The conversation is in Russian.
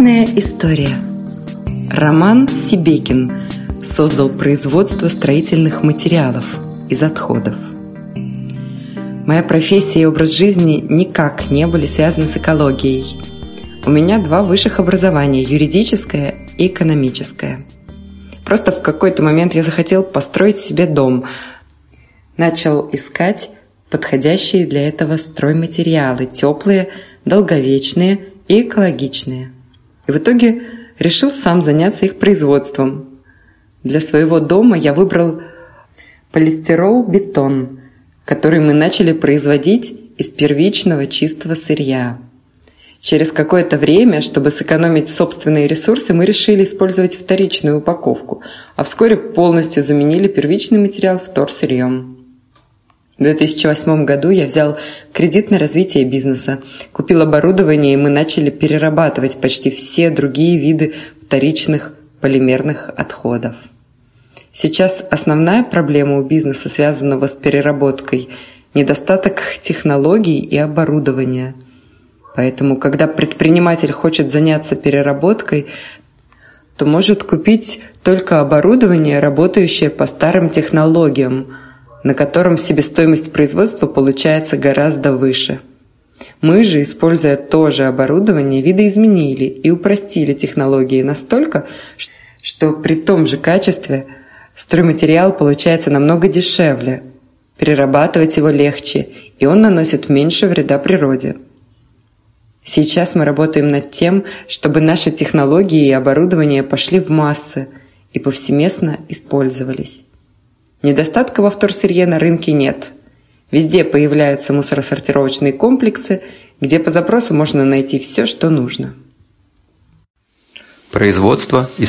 Личная история. Роман Сибекин создал производство строительных материалов из отходов. Моя профессия и образ жизни никак не были связаны с экологией. У меня два высших образования – юридическое и экономическое. Просто в какой-то момент я захотел построить себе дом. Начал искать подходящие для этого стройматериалы, теплые, долговечные и экологичные. И в итоге решил сам заняться их производством. Для своего дома я выбрал полистирол-бетон, который мы начали производить из первичного чистого сырья. Через какое-то время, чтобы сэкономить собственные ресурсы, мы решили использовать вторичную упаковку, а вскоре полностью заменили первичный материал вторсырьем. В 2008 году я взял кредит на развитие бизнеса, купил оборудование, и мы начали перерабатывать почти все другие виды вторичных полимерных отходов. Сейчас основная проблема у бизнеса, связанного с переработкой – недостаток технологий и оборудования. Поэтому, когда предприниматель хочет заняться переработкой, то может купить только оборудование, работающее по старым технологиям – на котором себестоимость производства получается гораздо выше. Мы же, используя то же оборудование, видоизменили и упростили технологии настолько, что при том же качестве стройматериал получается намного дешевле, перерабатывать его легче, и он наносит меньше вреда природе. Сейчас мы работаем над тем, чтобы наши технологии и оборудование пошли в массы и повсеместно использовались. Недостатка во вторсырье на рынке нет. Везде появляются мусоросортировочные комплексы, где по запросу можно найти все, что нужно. Производство и